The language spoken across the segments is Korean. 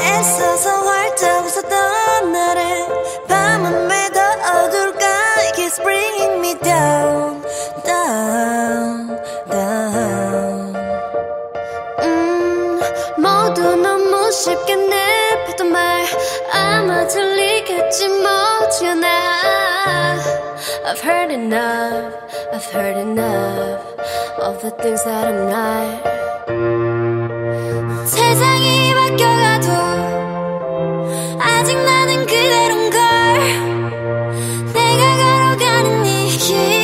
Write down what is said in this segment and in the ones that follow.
애써서 활짝 웃었던 날에 밤은 왜더 어둘까 It keeps bringing me down down down 음 모두 너무 쉽게 내뱉던 말 아마 들리겠지 못지않아 I've heard enough I've heard enough of the things that I'm not 세상이 keep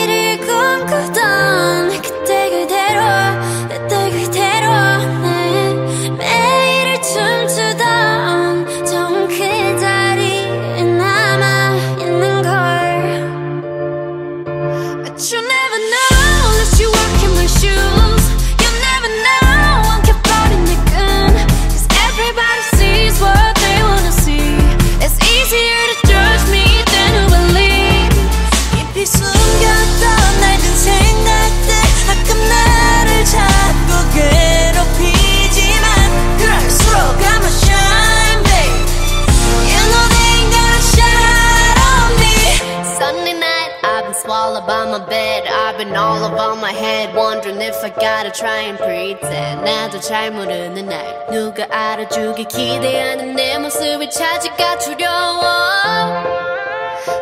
my bed. I've been all over my head, wondering if I gotta try and pretend. 나도 잘 모르는 날, 누가 알아주길 기대하는 내 모습이 찾기가 두려워.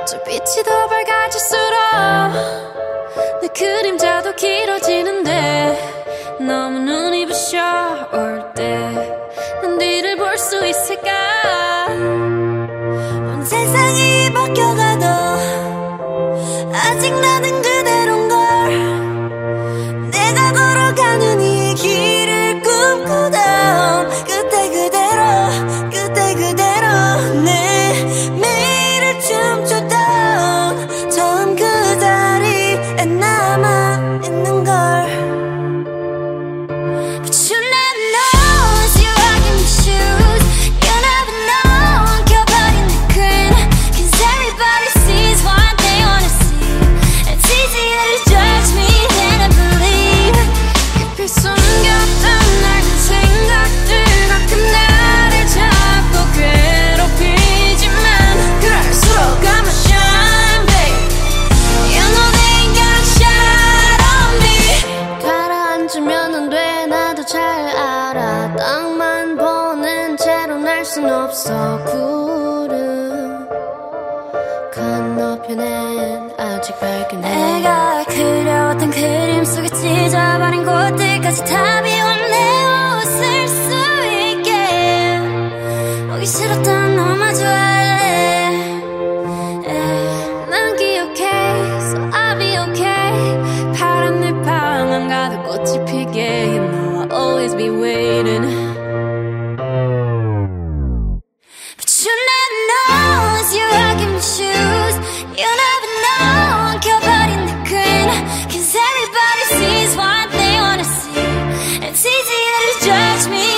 저 빛이 더 밝아질수록 내 그림자도 길어지는데 너무 눈이 부셔 올때난 뒤를 볼 수 있을까 온 세상이 바뀌어가 순 없어. 구름 건너편엔 아직 밝은 해 내가 그려왔던 그림 속에 찢어버린 곳들까지 다 비워 touch me.